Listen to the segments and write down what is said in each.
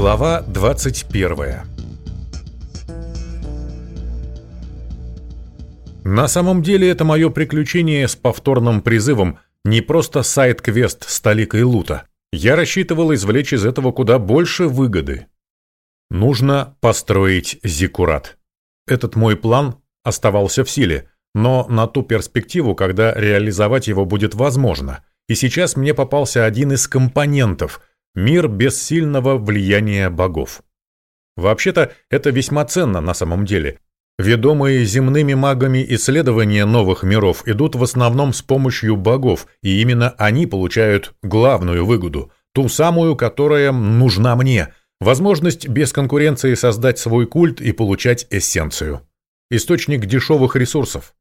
Глава 21 На самом деле это мое приключение с повторным призывом не просто сайт-квест с толикой лута. Я рассчитывал извлечь из этого куда больше выгоды. Нужно построить зиккурат. Этот мой план оставался в силе, но на ту перспективу, когда реализовать его будет возможно. И сейчас мне попался один из компонентов – мир без сильного влияния богов. Вообще-то это весьма ценно на самом деле. Ведомые земными магами исследования новых миров идут в основном с помощью богов, и именно они получают главную выгоду, ту самую, которая нужна мне – возможность без конкуренции создать свой культ и получать эссенцию. Источник дешевых ресурсов.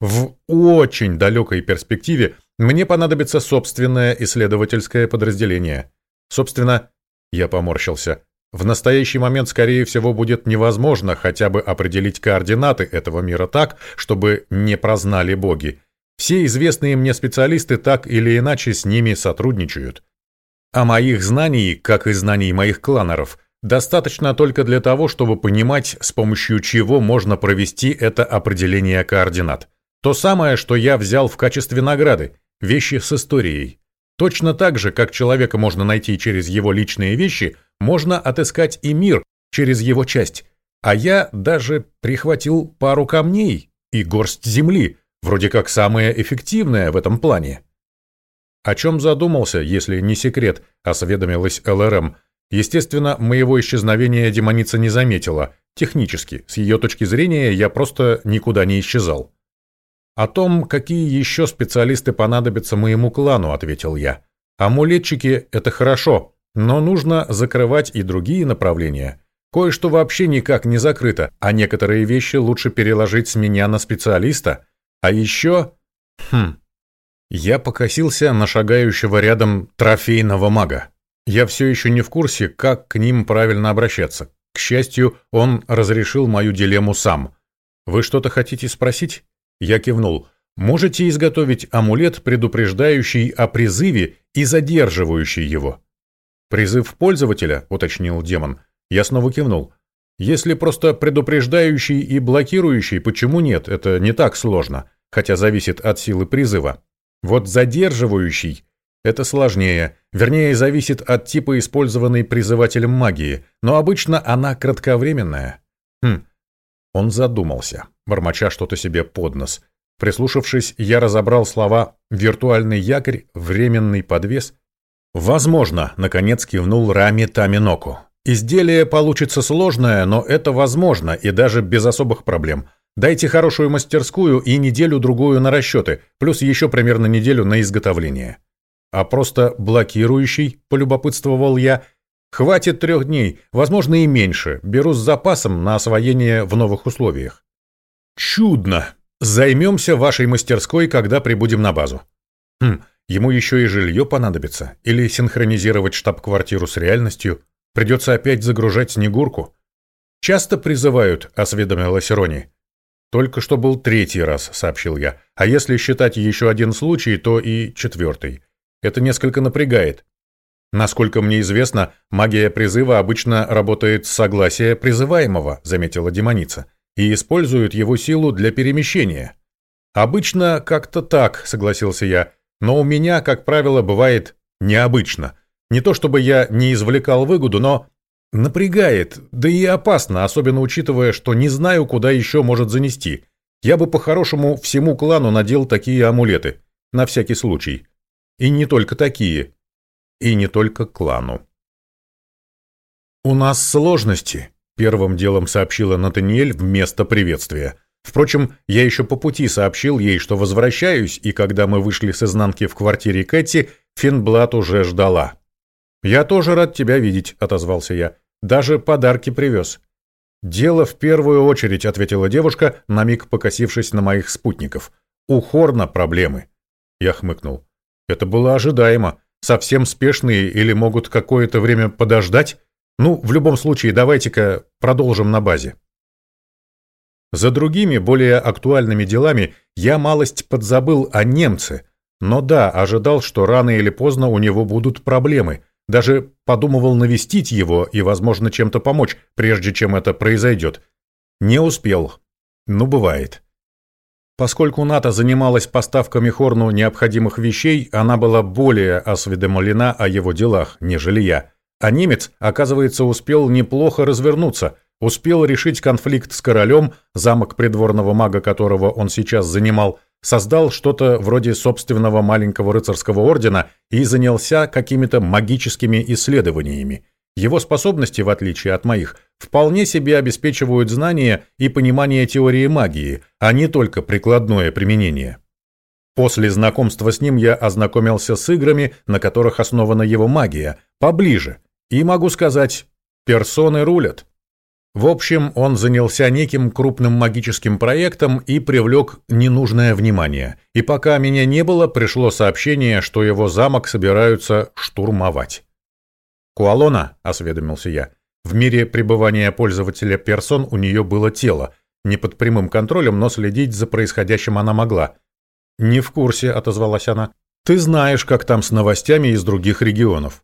В очень далекой перспективе мне понадобится собственное исследовательское подразделение. Собственно, я поморщился. В настоящий момент, скорее всего, будет невозможно хотя бы определить координаты этого мира так, чтобы не прознали боги. Все известные мне специалисты так или иначе с ними сотрудничают. А моих знаний, как и знаний моих кланеров, достаточно только для того, чтобы понимать, с помощью чего можно провести это определение координат. То самое, что я взял в качестве награды – вещи с историей. Точно так же, как человека можно найти через его личные вещи, можно отыскать и мир через его часть. А я даже прихватил пару камней и горсть земли, вроде как самое эффективное в этом плане. О чем задумался, если не секрет, осведомилась ЛРМ. Естественно, моего исчезновения демоница не заметила. Технически, с ее точки зрения, я просто никуда не исчезал. «О том, какие еще специалисты понадобятся моему клану», — ответил я. «Амулетчики — это хорошо, но нужно закрывать и другие направления. Кое-что вообще никак не закрыто, а некоторые вещи лучше переложить с меня на специалиста. А еще... Хм... Я покосился на шагающего рядом трофейного мага. Я все еще не в курсе, как к ним правильно обращаться. К счастью, он разрешил мою дилемму сам. «Вы что-то хотите спросить?» Я кивнул. «Можете изготовить амулет, предупреждающий о призыве и задерживающий его?» «Призыв пользователя», — уточнил демон. Я снова кивнул. «Если просто предупреждающий и блокирующий, почему нет? Это не так сложно, хотя зависит от силы призыва. Вот задерживающий — это сложнее, вернее, зависит от типа использованной призывателем магии, но обычно она кратковременная». Он задумался, бормоча что-то себе под нос. Прислушавшись, я разобрал слова «виртуальный якорь», «временный подвес». «Возможно», — наконец кивнул Рами Таминоку. «Изделие получится сложное, но это возможно, и даже без особых проблем. Дайте хорошую мастерскую и неделю-другую на расчеты, плюс еще примерно неделю на изготовление». «А просто блокирующий», — полюбопытствовал я, Хватит трех дней, возможно и меньше. Беру с запасом на освоение в новых условиях. Чудно. Займемся вашей мастерской, когда прибудем на базу. Хм, ему еще и жилье понадобится. Или синхронизировать штаб-квартиру с реальностью. Придется опять загружать Снегурку. Часто призывают, осведомилась Рони. Только что был третий раз, сообщил я. А если считать еще один случай, то и четвертый. Это несколько напрягает. Насколько мне известно, магия призыва обычно работает с согласия призываемого, заметила демоница, и использует его силу для перемещения. Обычно как-то так, согласился я, но у меня, как правило, бывает необычно. Не то чтобы я не извлекал выгоду, но напрягает, да и опасно, особенно учитывая, что не знаю, куда еще может занести. Я бы по-хорошему всему клану надел такие амулеты, на всякий случай. И не только такие. И не только клану. «У нас сложности», — первым делом сообщила Натаниэль вместо приветствия. Впрочем, я еще по пути сообщил ей, что возвращаюсь, и когда мы вышли с изнанки в квартире Кэти, Финблат уже ждала. «Я тоже рад тебя видеть», — отозвался я. «Даже подарки привез». «Дело в первую очередь», — ответила девушка, на миг покосившись на моих спутников. «У Хорна проблемы». Я хмыкнул. Это было ожидаемо совсем спешные или могут какое-то время подождать? Ну, в любом случае, давайте-ка продолжим на базе. За другими, более актуальными делами я малость подзабыл о немце, но да, ожидал, что рано или поздно у него будут проблемы, Даже подумывал навестить его и, возможно, чем-то помочь, прежде чем это произойдет. Не успел. Ну, бывает. Поскольку НАТО занималась поставками Хорну необходимых вещей, она была более осведомлена о его делах, нежели я. А немец, оказывается, успел неплохо развернуться, успел решить конфликт с королем, замок придворного мага которого он сейчас занимал, создал что-то вроде собственного маленького рыцарского ордена и занялся какими-то магическими исследованиями. Его способности, в отличие от моих, вполне себе обеспечивают знания и понимание теории магии, а не только прикладное применение. После знакомства с ним я ознакомился с играми, на которых основана его магия, поближе, и могу сказать, персоны рулят. В общем, он занялся неким крупным магическим проектом и привлек ненужное внимание. И пока меня не было, пришло сообщение, что его замок собираются штурмовать. «Куалона», — осведомился я, — «в мире пребывания пользователя персон у нее было тело. Не под прямым контролем, но следить за происходящим она могла». «Не в курсе», — отозвалась она. «Ты знаешь, как там с новостями из других регионов».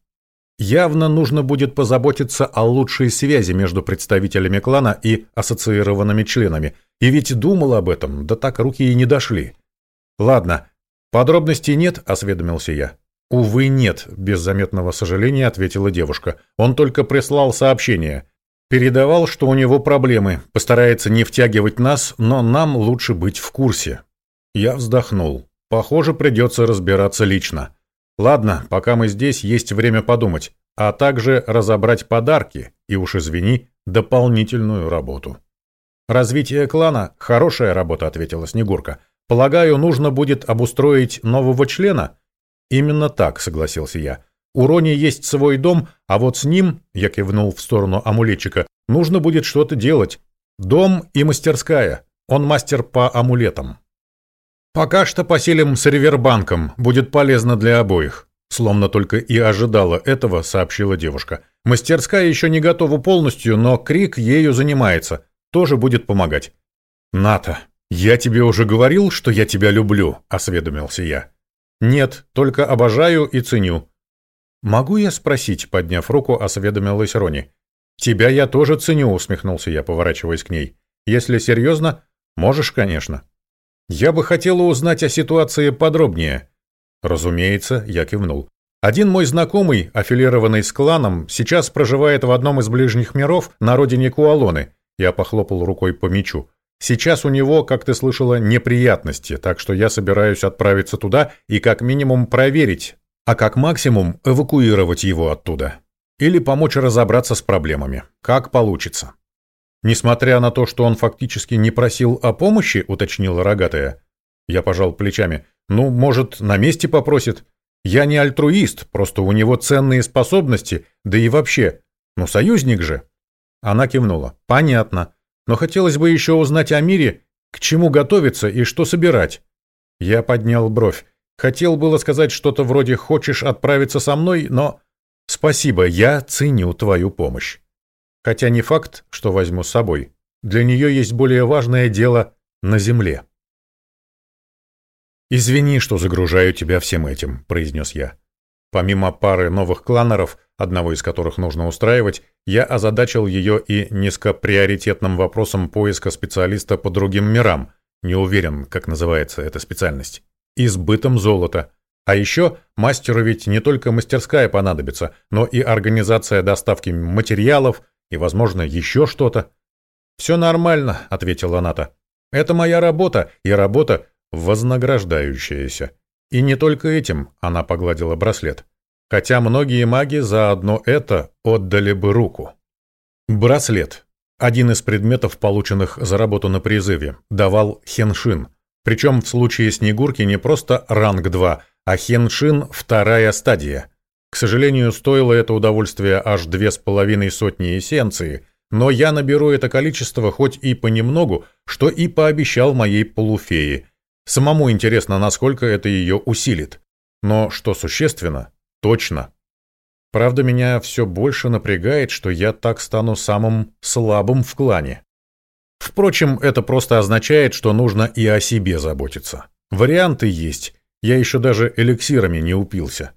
Явно нужно будет позаботиться о лучшей связи между представителями клана и ассоциированными членами. И ведь думал об этом, да так руки и не дошли. Ладно, подробностей нет, осведомился я. Увы, нет, без заметного сожаления ответила девушка. Он только прислал сообщение. Передавал, что у него проблемы, постарается не втягивать нас, но нам лучше быть в курсе. Я вздохнул. Похоже, придется разбираться лично. Ладно, пока мы здесь, есть время подумать, а также разобрать подарки и, уж извини, дополнительную работу. «Развитие клана – хорошая работа», – ответила Снегурка. «Полагаю, нужно будет обустроить нового члена?» «Именно так», – согласился я. «У Рони есть свой дом, а вот с ним, – я кивнул в сторону амулетчика, – нужно будет что-то делать. Дом и мастерская. Он мастер по амулетам». «Пока что поселим с Ривербанком, будет полезно для обоих», словно только и ожидала этого, сообщила девушка. «Мастерская еще не готова полностью, но Крик ею занимается, тоже будет помогать». «Ната, я тебе уже говорил, что я тебя люблю», — осведомился я. «Нет, только обожаю и ценю». «Могу я спросить?» — подняв руку, осведомилась Рони. «Тебя я тоже ценю», — усмехнулся я, поворачиваясь к ней. «Если серьезно, можешь, конечно». «Я бы хотела узнать о ситуации подробнее». Разумеется, я кивнул. Один мой знакомый, аффилированный с кланом, сейчас проживает в одном из ближних миров на родине Куалоны. Я похлопал рукой по мечу. Сейчас у него, как ты слышала, неприятности, так что я собираюсь отправиться туда и как минимум проверить, а как максимум эвакуировать его оттуда. Или помочь разобраться с проблемами. Как получится. Несмотря на то, что он фактически не просил о помощи, уточнила рогатая. Я пожал плечами. Ну, может, на месте попросит. Я не альтруист, просто у него ценные способности, да и вообще. Ну, союзник же. Она кивнула. Понятно. Но хотелось бы еще узнать о мире, к чему готовиться и что собирать. Я поднял бровь. Хотел было сказать что-то вроде «хочешь отправиться со мной», но... Спасибо, я ценю твою помощь. Хотя не факт, что возьму с собой. Для нее есть более важное дело на земле. «Извини, что загружаю тебя всем этим», — произнес я. Помимо пары новых кланеров, одного из которых нужно устраивать, я озадачил ее и низкоприоритетным вопросом поиска специалиста по другим мирам, не уверен, как называется эта специальность, избытом золота. А еще мастеру ведь не только мастерская понадобится, но и организация доставки материалов, и, возможно, еще что-то. «Все нормально», — ответила Ната. «Это моя работа, и работа вознаграждающаяся. И не только этим», — она погладила браслет. «Хотя многие маги за одно это отдали бы руку». Браслет. Один из предметов, полученных за работу на призыве, давал хеншин. Причем в случае Снегурки не просто ранг 2, а хеншин – вторая стадия. К сожалению, стоило это удовольствие аж две с половиной сотни эссенции, но я наберу это количество хоть и понемногу, что и пообещал моей полуфее. Самому интересно, насколько это ее усилит. Но что существенно, точно. Правда, меня все больше напрягает, что я так стану самым слабым в клане. Впрочем, это просто означает, что нужно и о себе заботиться. Варианты есть. Я еще даже эликсирами не упился.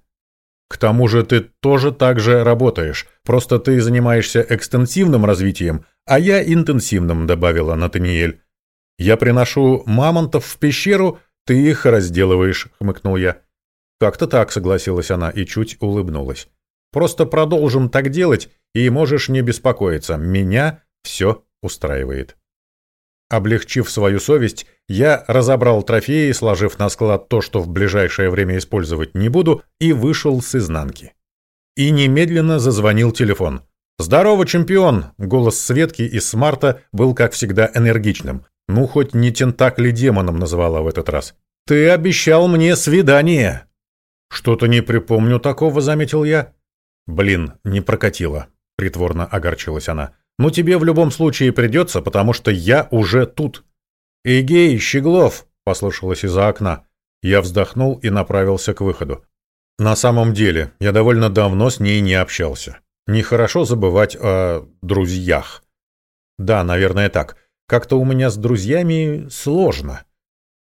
К тому же ты тоже так же работаешь, просто ты занимаешься экстенсивным развитием, а я интенсивным», — добавила Натаниэль. «Я приношу мамонтов в пещеру, ты их разделываешь», — хмыкнул я. «Как-то так», — согласилась она и чуть улыбнулась. «Просто продолжим так делать, и можешь не беспокоиться, меня все устраивает». Облегчив свою совесть, я разобрал трофеи, сложив на склад то, что в ближайшее время использовать не буду, и вышел с изнанки. И немедленно зазвонил телефон. «Здорово, чемпион!» Голос Светки из смарта был, как всегда, энергичным. Ну, хоть не тентакли демоном назвала в этот раз. «Ты обещал мне свидание!» «Что-то не припомню такого», — заметил я. «Блин, не прокатило», — притворно огорчилась она. «Ну тебе в любом случае придется, потому что я уже тут». «Эгей, Щеглов!» — послышалось из-за окна. Я вздохнул и направился к выходу. На самом деле, я довольно давно с ней не общался. Нехорошо забывать о друзьях. Да, наверное, так. Как-то у меня с друзьями сложно.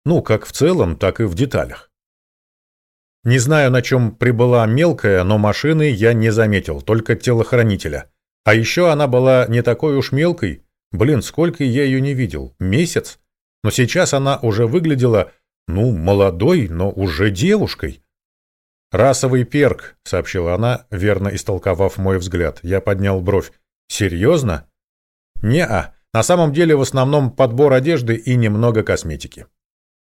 Ну, как в целом, так и в деталях. Не знаю, на чем прибыла мелкая, но машины я не заметил, только телохранителя. А еще она была не такой уж мелкой. Блин, сколько я ее не видел? Месяц? Но сейчас она уже выглядела, ну, молодой, но уже девушкой. «Расовый перк», — сообщила она, верно истолковав мой взгляд. Я поднял бровь. «Серьезно?» «Не-а. На самом деле в основном подбор одежды и немного косметики».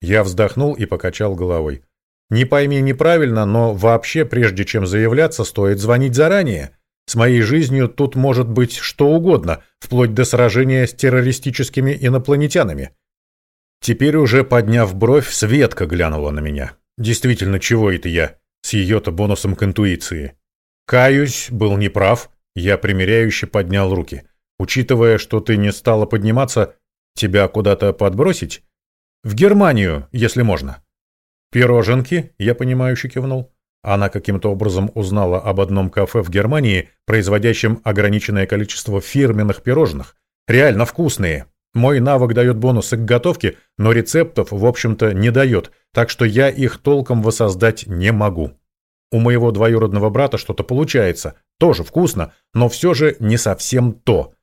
Я вздохнул и покачал головой. Не пойми неправильно, но вообще, прежде чем заявляться, стоит звонить заранее. С моей жизнью тут может быть что угодно, вплоть до сражения с террористическими инопланетянами. Теперь уже подняв бровь, Светка глянула на меня. Действительно, чего это я? С ее-то бонусом к интуиции. Каюсь, был неправ. Я примиряюще поднял руки. Учитывая, что ты не стала подниматься, тебя куда-то подбросить? В Германию, если можно. «Пироженки?» — я понимающе кивнул. Она каким-то образом узнала об одном кафе в Германии, производящем ограниченное количество фирменных пирожных. Реально вкусные. Мой навык дает бонусы к готовке, но рецептов, в общем-то, не дает, так что я их толком воссоздать не могу. У моего двоюродного брата что-то получается. Тоже вкусно, но все же не совсем то.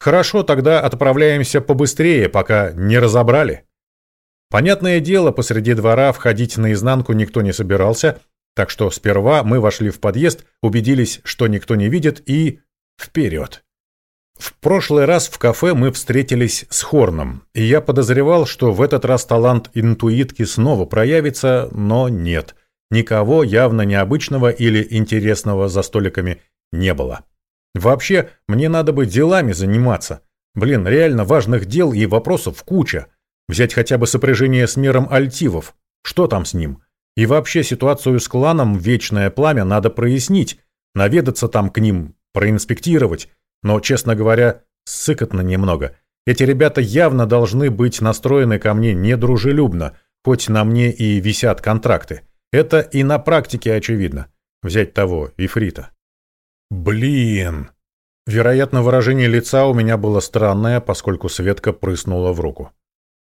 Хорошо, тогда отправляемся побыстрее, пока не разобрали. Понятное дело, посреди двора входить наизнанку никто не собирался, так что сперва мы вошли в подъезд, убедились, что никто не видит, и вперед. В прошлый раз в кафе мы встретились с Хорном, и я подозревал, что в этот раз талант интуитки снова проявится, но нет. Никого явно необычного или интересного за столиками не было. Вообще, мне надо бы делами заниматься. Блин, реально важных дел и вопросов куча. Взять хотя бы сопряжение с миром альтивов. Что там с ним? И вообще ситуацию с кланом Вечное Пламя надо прояснить, наведаться там к ним, проинспектировать. Но, честно говоря, сыкотно немного. Эти ребята явно должны быть настроены ко мне недружелюбно, хоть на мне и висят контракты. Это и на практике очевидно. Взять того, Ифрита. Блин! Вероятно, выражение лица у меня было странное, поскольку Светка прыснула в руку.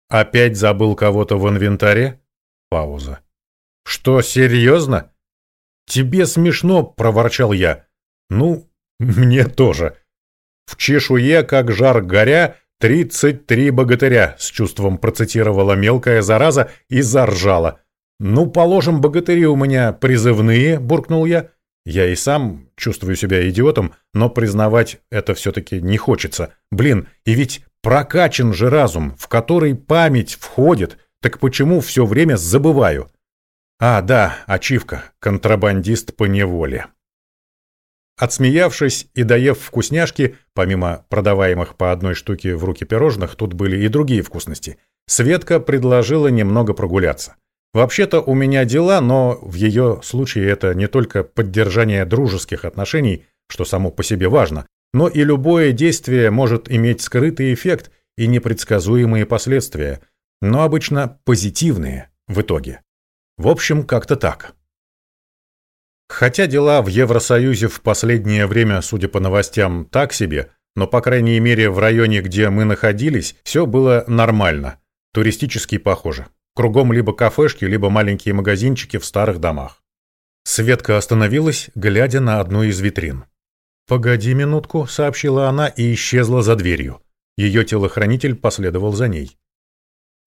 Опять забыл кого-то в инвентаре? Пауза. Что, серьезно? Тебе смешно, проворчал я. Ну, мне тоже. В чешуе, как жар горя, тридцать три богатыря, с чувством процитировала мелкая зараза и заржала. Ну, положим, богатыри у меня призывные, буркнул я. Я и сам чувствую себя идиотом, но признавать это все-таки не хочется. Блин, и ведь Прокачан же разум, в который память входит, так почему все время забываю? А, да, ачивка, контрабандист по неволе. Отсмеявшись и доев вкусняшки, помимо продаваемых по одной штуке в руки пирожных, тут были и другие вкусности, Светка предложила немного прогуляться. Вообще-то у меня дела, но в ее случае это не только поддержание дружеских отношений, что само по себе важно, но и любое действие может иметь скрытый эффект и непредсказуемые последствия, но обычно позитивные в итоге. В общем, как-то так. Хотя дела в Евросоюзе в последнее время, судя по новостям, так себе, но, по крайней мере, в районе, где мы находились, все было нормально. Туристически похоже. Кругом либо кафешки, либо маленькие магазинчики в старых домах. Светка остановилась, глядя на одну из витрин. «Погоди минутку», — сообщила она и исчезла за дверью. Ее телохранитель последовал за ней.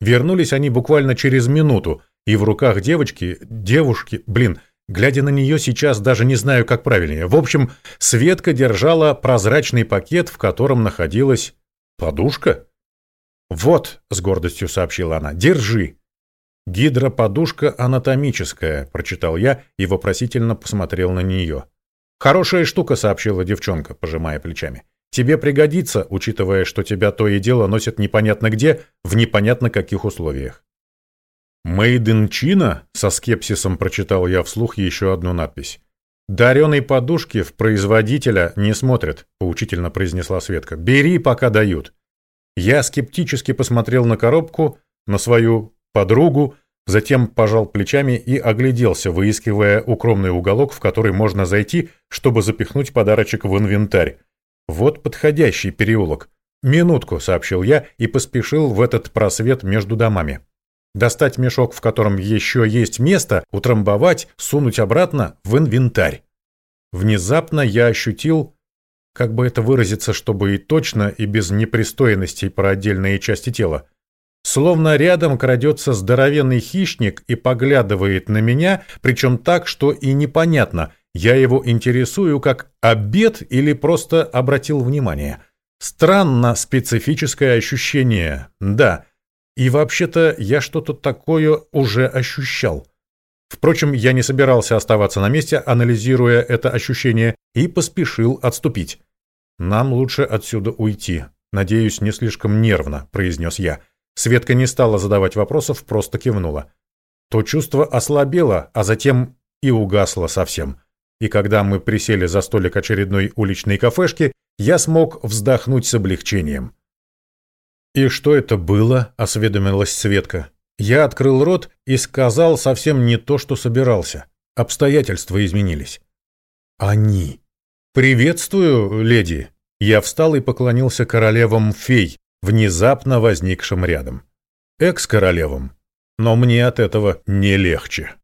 Вернулись они буквально через минуту, и в руках девочки, девушки, блин, глядя на нее сейчас даже не знаю, как правильнее. В общем, Светка держала прозрачный пакет, в котором находилась подушка. «Вот», — с гордостью сообщила она, — «держи». «Гидроподушка анатомическая», — прочитал я и вопросительно посмотрел на нее. «Хорошая штука», — сообщила девчонка, пожимая плечами. «Тебе пригодится, учитывая, что тебя то и дело носят непонятно где, в непонятно каких условиях». «Made in China?» — со скепсисом прочитал я вслух еще одну надпись. «Дареной подушки в производителя не смотрят», — поучительно произнесла Светка. «Бери, пока дают». Я скептически посмотрел на коробку, на свою подругу, затем пожал плечами и огляделся, выискивая укромный уголок, в который можно зайти, чтобы запихнуть подарочек в инвентарь. Вот подходящий переулок. «Минутку», — сообщил я и поспешил в этот просвет между домами. Достать мешок, в котором еще есть место, утрамбовать, сунуть обратно в инвентарь. Внезапно я ощутил, как бы это выразиться, чтобы и точно, и без непристойностей про отдельные части тела, Словно рядом крадется здоровенный хищник и поглядывает на меня, причем так, что и непонятно, я его интересую как обед или просто обратил внимание. Странно специфическое ощущение, да. И вообще-то я что-то такое уже ощущал. Впрочем, я не собирался оставаться на месте, анализируя это ощущение, и поспешил отступить. «Нам лучше отсюда уйти. Надеюсь, не слишком нервно», — произнес я. Светка не стала задавать вопросов, просто кивнула. То чувство ослабело, а затем и угасло совсем. И когда мы присели за столик очередной уличной кафешки, я смог вздохнуть с облегчением. «И что это было?» — осведомилась Светка. Я открыл рот и сказал совсем не то, что собирался. Обстоятельства изменились. «Они!» «Приветствую, леди!» Я встал и поклонился королевам фей, внезапно возникшим рядом. Экс-королевам. Но мне от этого не легче.